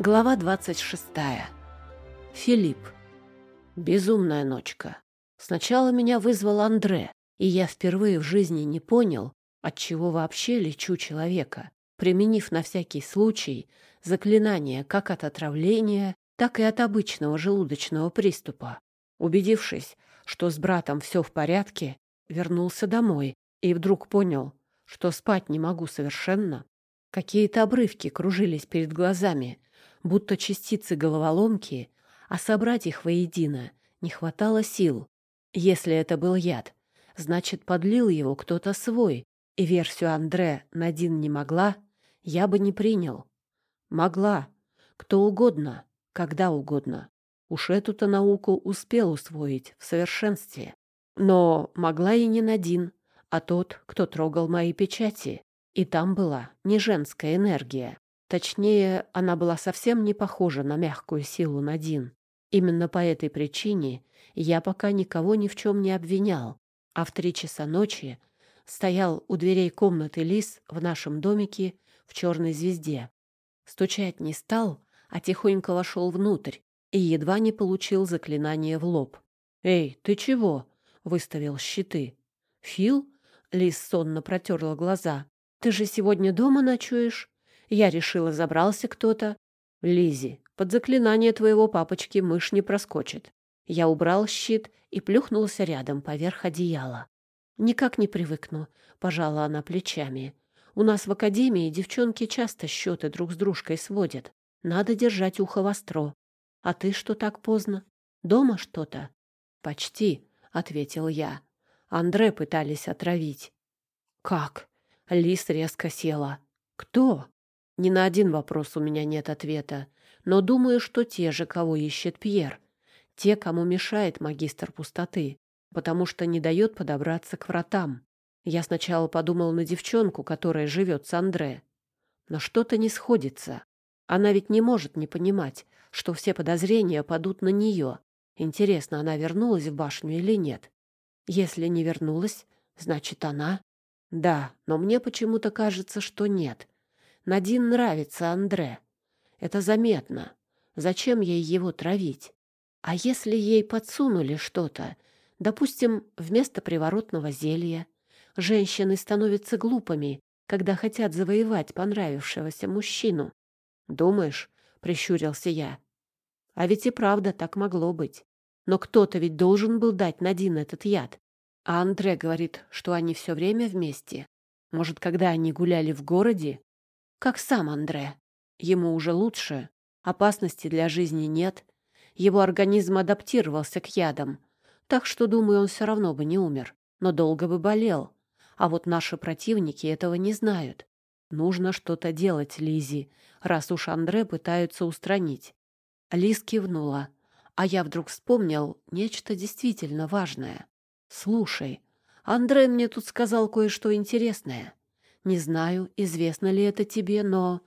Глава 26. Филипп. Безумная ночка. Сначала меня вызвал Андре, и я впервые в жизни не понял, от чего вообще лечу человека, применив на всякий случай заклинание как от отравления, так и от обычного желудочного приступа. Убедившись, что с братом все в порядке, вернулся домой и вдруг понял, что спать не могу совершенно. Какие-то обрывки кружились перед глазами — будто частицы головоломки, а собрать их воедино не хватало сил. Если это был яд, значит, подлил его кто-то свой, и версию Андре Надин не могла, я бы не принял. Могла. Кто угодно, когда угодно. Уж эту-то науку успел усвоить в совершенстве. Но могла и не Надин, а тот, кто трогал мои печати. И там была не женская энергия, Точнее, она была совсем не похожа на мягкую силу Надин. Именно по этой причине я пока никого ни в чем не обвинял, а в три часа ночи стоял у дверей комнаты Лис в нашем домике в черной звезде. Стучать не стал, а тихонько вошел внутрь и едва не получил заклинание в лоб. «Эй, ты чего?» — выставил щиты. «Фил?» — Лис сонно протерла глаза. «Ты же сегодня дома ночуешь?» Я решила, забрался кто-то. Лизи, под заклинание твоего папочки мышь не проскочит. Я убрал щит и плюхнулся рядом поверх одеяла. Никак не привыкну, пожала она плечами. У нас в академии девчонки часто счеты друг с дружкой сводят. Надо держать ухо востро. А ты что так поздно? Дома что-то? Почти, ответил я. Андре пытались отравить. Как? Лис резко села. Кто? Ни на один вопрос у меня нет ответа, но думаю, что те же, кого ищет Пьер, те, кому мешает магистр пустоты, потому что не дает подобраться к вратам. Я сначала подумал на девчонку, которая живет с Андре, но что-то не сходится. Она ведь не может не понимать, что все подозрения падут на нее. Интересно, она вернулась в башню или нет? Если не вернулась, значит, она... Да, но мне почему-то кажется, что нет. Надин нравится Андре. Это заметно. Зачем ей его травить? А если ей подсунули что-то, допустим, вместо приворотного зелья, женщины становятся глупыми, когда хотят завоевать понравившегося мужчину. Думаешь, прищурился я. А ведь и правда так могло быть. Но кто-то ведь должен был дать Надин этот яд. А Андре говорит, что они все время вместе. Может, когда они гуляли в городе, как сам Андре. Ему уже лучше, опасности для жизни нет, его организм адаптировался к ядам, так что, думаю, он все равно бы не умер, но долго бы болел. А вот наши противники этого не знают. Нужно что-то делать, Лизи, раз уж Андре пытаются устранить. Лиз кивнула, а я вдруг вспомнил нечто действительно важное. «Слушай, Андре мне тут сказал кое-что интересное. Не знаю, известно ли это тебе, но...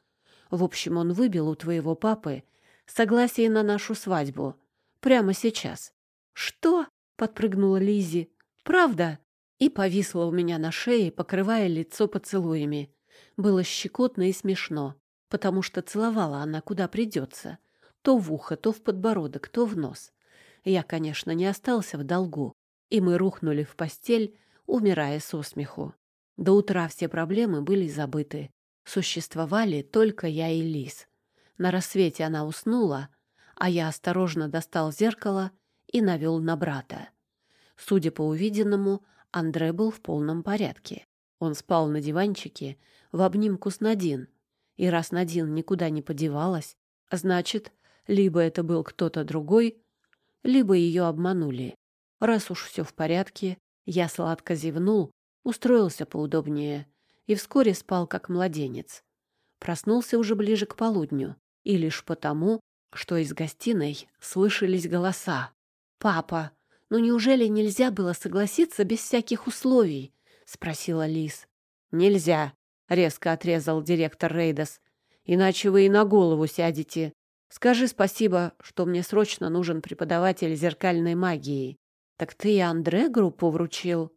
В общем, он выбил у твоего папы согласие на нашу свадьбу. Прямо сейчас. Что? Подпрыгнула Лизи. Правда? И повисла у меня на шее, покрывая лицо поцелуями. Было щекотно и смешно, потому что целовала она куда придется. То в ухо, то в подбородок, то в нос. Я, конечно, не остался в долгу, и мы рухнули в постель, умирая со смеху. До утра все проблемы были забыты. Существовали только я и Лис. На рассвете она уснула, а я осторожно достал зеркало и навел на брата. Судя по увиденному, Андре был в полном порядке. Он спал на диванчике в обнимку с Надин. И раз Надин никуда не подевалась, значит, либо это был кто-то другой, либо ее обманули. Раз уж все в порядке, я сладко зевнул устроился поудобнее и вскоре спал как младенец. Проснулся уже ближе к полудню, и лишь потому, что из гостиной слышались голоса. «Папа, ну неужели нельзя было согласиться без всяких условий?» — спросила Лис. «Нельзя», — резко отрезал директор Рейдас. «Иначе вы и на голову сядете. Скажи спасибо, что мне срочно нужен преподаватель зеркальной магии». «Так ты и Андре группу вручил?»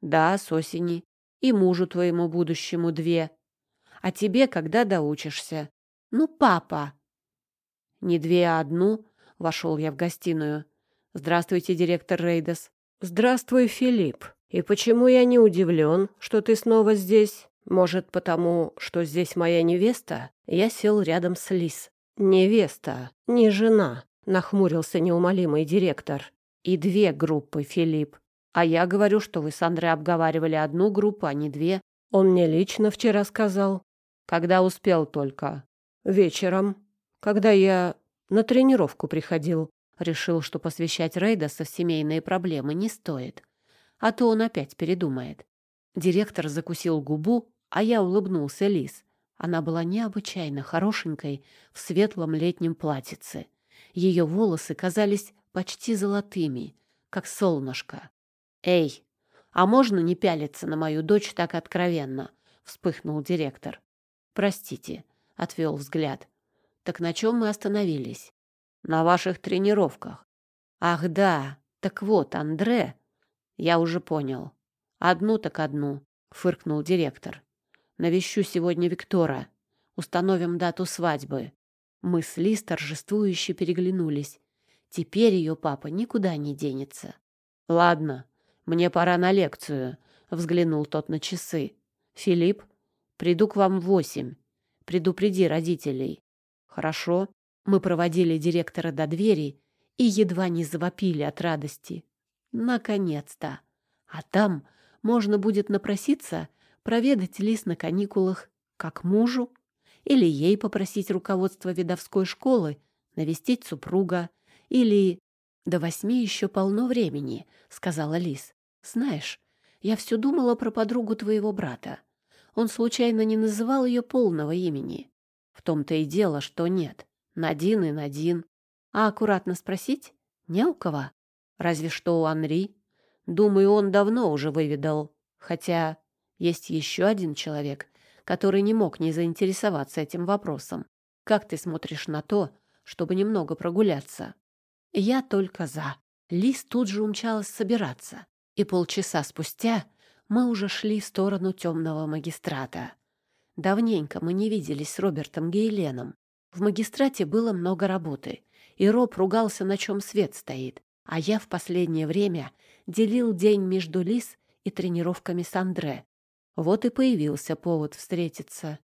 Да, с осени. И мужу твоему будущему две. А тебе когда доучишься? Ну, папа. Не две, а одну?» — вошел я в гостиную. «Здравствуйте, директор Рейдес». «Здравствуй, Филипп. И почему я не удивлен, что ты снова здесь? Может, потому, что здесь моя невеста?» Я сел рядом с Лис. «Невеста, не жена», — нахмурился неумолимый директор. «И две группы, Филипп. А я говорю, что вы с Андре обговаривали одну группу, а не две. Он мне лично вчера сказал. Когда успел только. Вечером. Когда я на тренировку приходил. Решил, что посвящать Рейдаса в семейные проблемы не стоит. А то он опять передумает. Директор закусил губу, а я улыбнулся Лис. Она была необычайно хорошенькой в светлом летнем платьице. Ее волосы казались почти золотыми, как солнышко. «Эй, а можно не пялиться на мою дочь так откровенно?» — вспыхнул директор. «Простите», — отвел взгляд. «Так на чем мы остановились?» «На ваших тренировках». «Ах да, так вот, Андре...» «Я уже понял. Одну так одну», — фыркнул директор. «Навещу сегодня Виктора. Установим дату свадьбы». Мы с Лиз торжествующе переглянулись. Теперь ее папа никуда не денется. «Ладно, мне пора на лекцию», — взглянул тот на часы. «Филипп, приду к вам в восемь. Предупреди родителей». «Хорошо». Мы проводили директора до двери и едва не завопили от радости. Наконец-то! А там можно будет напроситься проведать Лис на каникулах как мужу или ей попросить руководство видовской школы навестить супруга или... До восьми еще полно времени, — сказала Лис. Знаешь, я все думала про подругу твоего брата. Он случайно не называл ее полного имени? В том-то и дело, что нет. Надин и Надин. А аккуратно спросить? Не у кого. Разве что у Анри. Думаю, он давно уже выведал. Хотя есть еще один человек, который не мог не заинтересоваться этим вопросом. Как ты смотришь на то, чтобы немного прогуляться? Я только за. Лис тут же умчалась собираться и полчаса спустя мы уже шли в сторону темного магистрата. Давненько мы не виделись с Робертом Гейленом. В магистрате было много работы, и Роб ругался, на чем свет стоит, а я в последнее время делил день между Лис и тренировками с Андре. Вот и появился повод встретиться.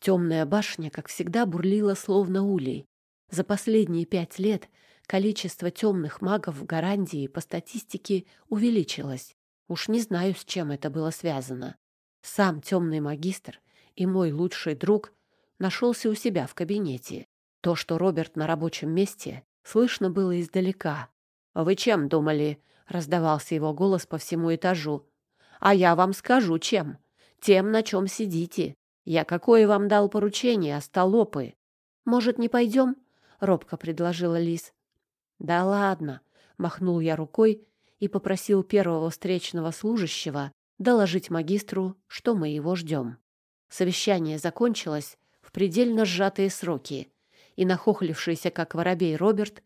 Темная башня, как всегда, бурлила словно улей. За последние пять лет количество темных магов в Гарандии по статистике увеличилось. Уж не знаю, с чем это было связано. Сам темный магистр и мой лучший друг нашелся у себя в кабинете. То, что Роберт на рабочем месте, слышно было издалека. «Вы чем думали?» — раздавался его голос по всему этажу. «А я вам скажу, чем. Тем, на чем сидите. Я какое вам дал поручение, остолопы?» «Может, не пойдем?» — робко предложила Лис. «Да ладно!» — махнул я рукой и попросил первого встречного служащего доложить магистру, что мы его ждем. Совещание закончилось в предельно сжатые сроки, и нахохлившийся, как воробей, Роберт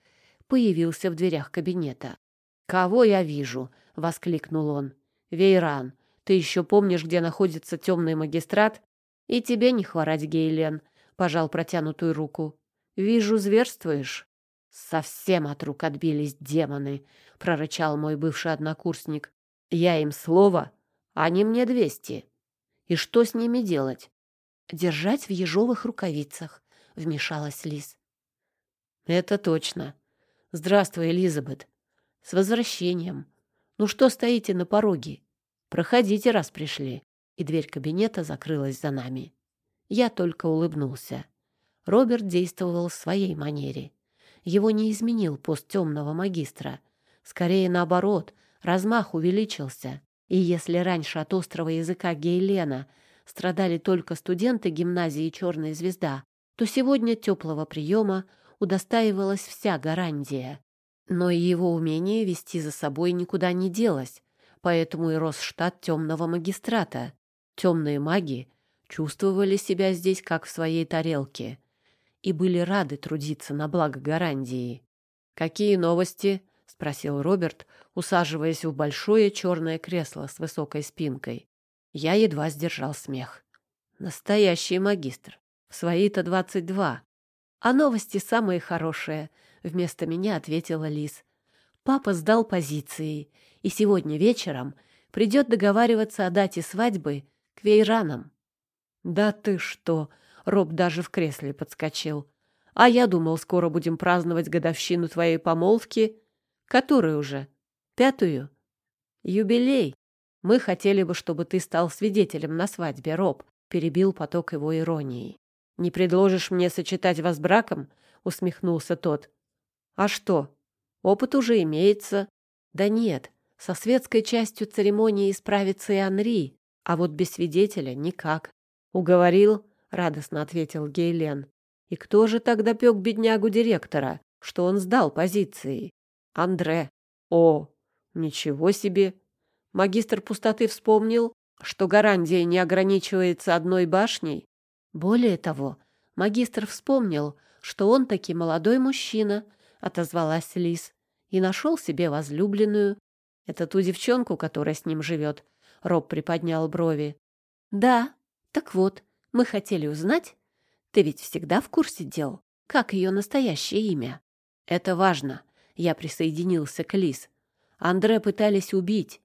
появился в дверях кабинета. «Кого я вижу?» — воскликнул он. «Вейран, ты еще помнишь, где находится темный магистрат? И тебе не хворать, Гейлен», — пожал протянутую руку. «Вижу, зверствуешь». «Совсем от рук отбились демоны», — прорычал мой бывший однокурсник. «Я им слово, они мне двести. И что с ними делать?» «Держать в ежовых рукавицах», — вмешалась Лиз. «Это точно. Здравствуй, Элизабет. С возвращением. Ну что стоите на пороге? Проходите, раз пришли». И дверь кабинета закрылась за нами. Я только улыбнулся. Роберт действовал в своей манере. Его не изменил пост темного магистра. Скорее наоборот, размах увеличился. И если раньше от острого языка Гейлена страдали только студенты гимназии «Черная звезда», то сегодня теплого приема удостаивалась вся гарантия. Но и его умение вести за собой никуда не делось, поэтому и рос штат темного магистрата. Темные маги чувствовали себя здесь как в своей тарелке и были рады трудиться на благо Гарандии. «Какие новости?» — спросил Роберт, усаживаясь в большое черное кресло с высокой спинкой. Я едва сдержал смех. «Настоящий магистр. В свои-то двадцать два. А новости самые хорошие, вместо меня ответила Лис. Папа сдал позиции, и сегодня вечером придет договариваться о дате свадьбы к Вейранам. Да ты что? Роб даже в кресле подскочил. А я думал, скоро будем праздновать годовщину твоей помолвки. Которую уже? Пятую? Юбилей. Мы хотели бы, чтобы ты стал свидетелем на свадьбе, Роб, перебил поток его иронии. Не предложишь мне сочетать вас браком? усмехнулся тот. А что? Опыт уже имеется. Да нет, со светской частью церемонии справится и Анри, а вот без свидетеля никак. Уговорил, радостно ответил Гейлен. И кто же тогда пек беднягу директора, что он сдал позиции? Андре. О, ничего себе! Магистр пустоты вспомнил, что гарантия не ограничивается одной башней. Более того, магистр вспомнил, что он таки молодой мужчина, отозвалась Лис, и нашел себе возлюбленную. Это ту девчонку, которая с ним живет. Роб приподнял брови. Да, так вот, мы хотели узнать, ты ведь всегда в курсе дел. Как ее настоящее имя? Это важно. Я присоединился к Лис. Андре пытались убить.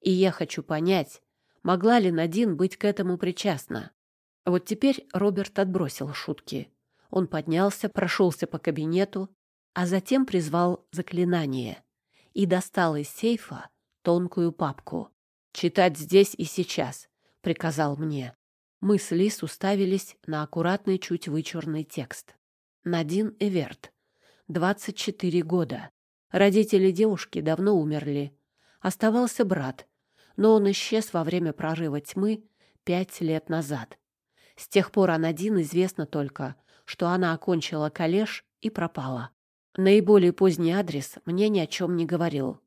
И я хочу понять, могла ли Надин быть к этому причастна. Вот теперь Роберт отбросил шутки. Он поднялся, прошелся по кабинету, а затем призвал заклинание и достал из сейфа тонкую папку. «Читать здесь и сейчас», — приказал мне. Мы с Лис уставились на аккуратный, чуть вычурный текст. Надин Эверт. 24 года. Родители девушки давно умерли. Оставался брат, но он исчез во время прорыва тьмы пять лет назад. С тех пор о Надин известно только, что она окончила коллеж и пропала. Наиболее поздний адрес мне ни о чем не говорил.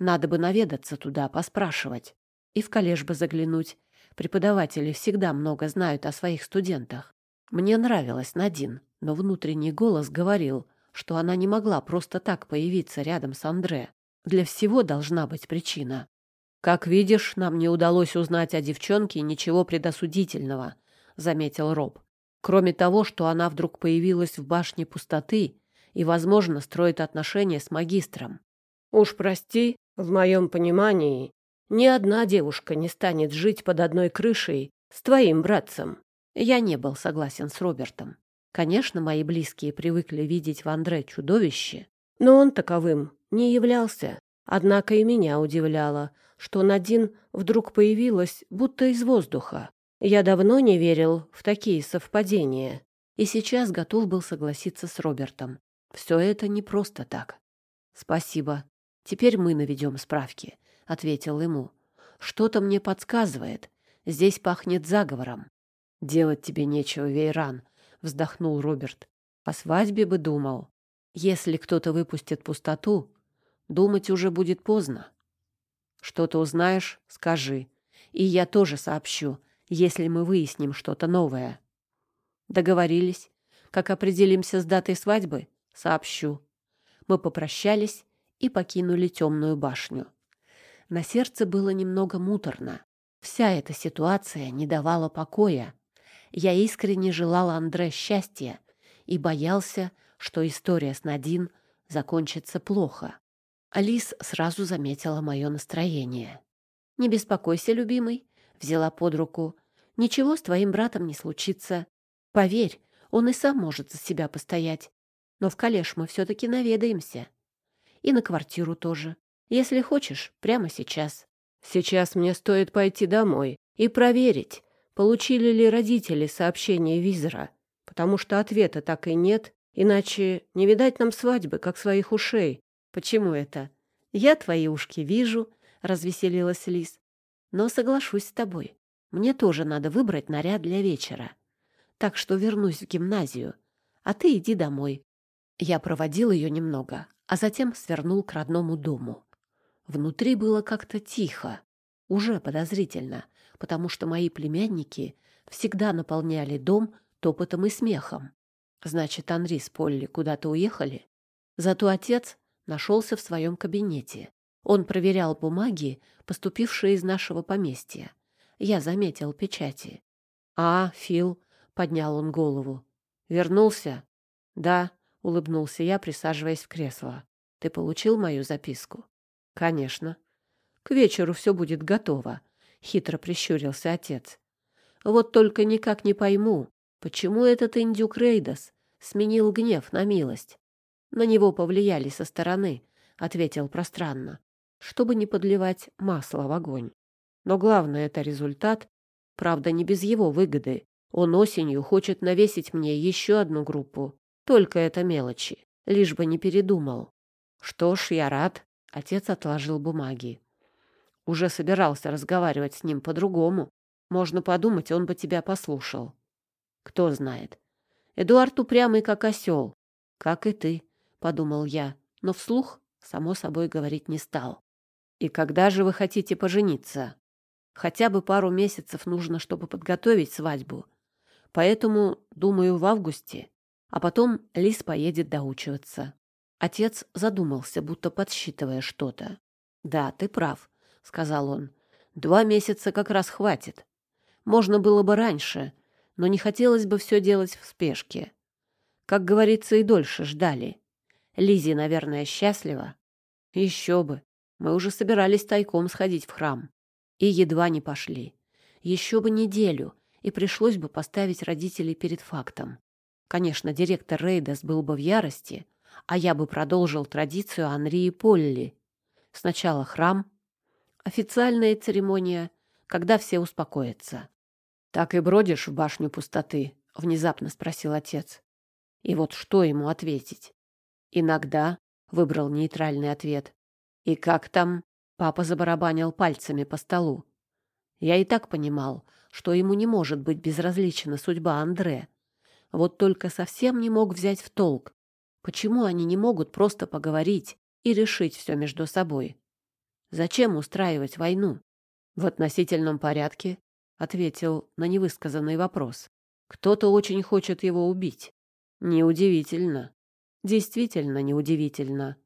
Надо бы наведаться туда, поспрашивать. И в коллеж бы заглянуть, Преподаватели всегда много знают о своих студентах. Мне нравилась Надин, но внутренний голос говорил, что она не могла просто так появиться рядом с Андре. Для всего должна быть причина. «Как видишь, нам не удалось узнать о девчонке ничего предосудительного», — заметил Роб. «Кроме того, что она вдруг появилась в башне пустоты и, возможно, строит отношения с магистром. Уж прости, в моем понимании, ни одна девушка не станет жить под одной крышей с твоим братцем. Я не был согласен с Робертом. Конечно, мои близкие привыкли видеть в Андре чудовище, но он таковым не являлся. Однако и меня удивляло, что Надин вдруг появилась будто из воздуха. Я давно не верил в такие совпадения и сейчас готов был согласиться с Робертом. Все это не просто так. Спасибо. Теперь мы наведем справки. — ответил ему. «Что-то мне подсказывает. Здесь пахнет заговором». «Делать тебе нечего, Вейран», — вздохнул Роберт. «О свадьбе бы думал. Если кто-то выпустит пустоту, думать уже будет поздно. Что-то узнаешь — скажи. И я тоже сообщу, если мы выясним что-то новое». «Договорились. Как определимся с датой свадьбы, сообщу». Мы попрощались и покинули темную башню. На сердце было немного муторно. Вся эта ситуация не давала покоя. Я искренне желал Андре счастья и боялся, что история с Надин закончится плохо. Алис сразу заметила мое настроение. «Не беспокойся, любимый», — взяла под руку. «Ничего с твоим братом не случится. Поверь, он и сам может за себя постоять. Но в коллеж мы все-таки наведаемся. И на квартиру тоже. Если хочешь, прямо сейчас. Сейчас мне стоит пойти домой и проверить, получили ли родители сообщение визора, потому что ответа так и нет, иначе не видать нам свадьбы, как своих ушей. Почему это? Я твои ушки вижу, развеселилась Лис. Но соглашусь с тобой. Мне тоже надо выбрать наряд для вечера. Так что вернусь в гимназию, а ты иди домой. Я проводил ее немного, а затем свернул к родному дому. Внутри было как-то тихо, уже подозрительно, потому что мои племянники всегда наполняли дом топотом и смехом. Значит, Анри с Полли куда-то уехали. Зато отец нашелся в своем кабинете. Он проверял бумаги, поступившие из нашего поместья. Я заметил печати. «А, Фил», — поднял он голову. «Вернулся?» Да, улыбнулся я, присаживаясь в кресло. Ты получил мою записку? Конечно. К вечеру все будет готово, хитро прищурился отец. Вот только никак не пойму, почему этот индюк Рейдас сменил гнев на милость. На него повлияли со стороны, ответил пространно, чтобы не подливать масло в огонь. Но главное это результат, правда, не без его выгоды. Он осенью хочет навесить мне еще одну группу. Только это мелочи, лишь бы не передумал. Что ж, я рад. Отец отложил бумаги. Уже собирался разговаривать с ним по-другому. Можно подумать, он бы тебя послушал. Кто знает. Эдуард упрямый, как осел. Как и ты, подумал я, но вслух, само собой, говорить не стал. И когда же вы хотите пожениться? Хотя бы пару месяцев нужно, чтобы подготовить свадьбу. Поэтому, думаю, в августе. А потом Лис поедет доучиваться. Отец задумался, будто подсчитывая что-то. «Да, ты прав», — сказал он. «Два месяца как раз хватит. Можно было бы раньше, но не хотелось бы все делать в спешке. Как говорится, и дольше ждали. Лизи, наверное, счастлива. Еще бы. Мы уже собирались тайком сходить в храм. И едва не пошли. Еще бы неделю, и пришлось бы поставить родителей перед фактом. Конечно, директор Рейдас был бы в ярости, а я бы продолжил традицию Анри и Полли. Сначала храм, официальная церемония, когда все успокоятся. «Так и бродишь в башню пустоты?» — внезапно спросил отец. И вот что ему ответить? «Иногда», — выбрал нейтральный ответ. «И как там?» — папа забарабанил пальцами по столу. Я и так понимал, что ему не может быть безразлична судьба Андре. Вот только совсем не мог взять в толк, почему они не могут просто поговорить и решить все между собой. Зачем устраивать войну? В относительном порядке ответил на невысказанный вопрос. Кто-то очень хочет его убить. Неудивительно. Действительно неудивительно.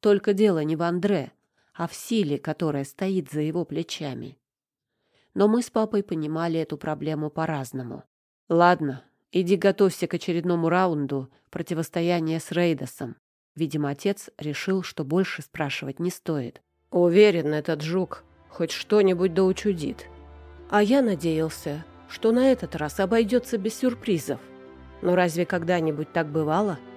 Только дело не в Андре, а в силе, которая стоит за его плечами. Но мы с папой понимали эту проблему по-разному. Ладно, иди готовься к очередному раунду противостояния с Рейдосом. Видимо, отец решил, что больше спрашивать не стоит. Уверен, этот жук хоть что-нибудь доучудит. А я надеялся, что на этот раз обойдется без сюрпризов. Но разве когда-нибудь так бывало? —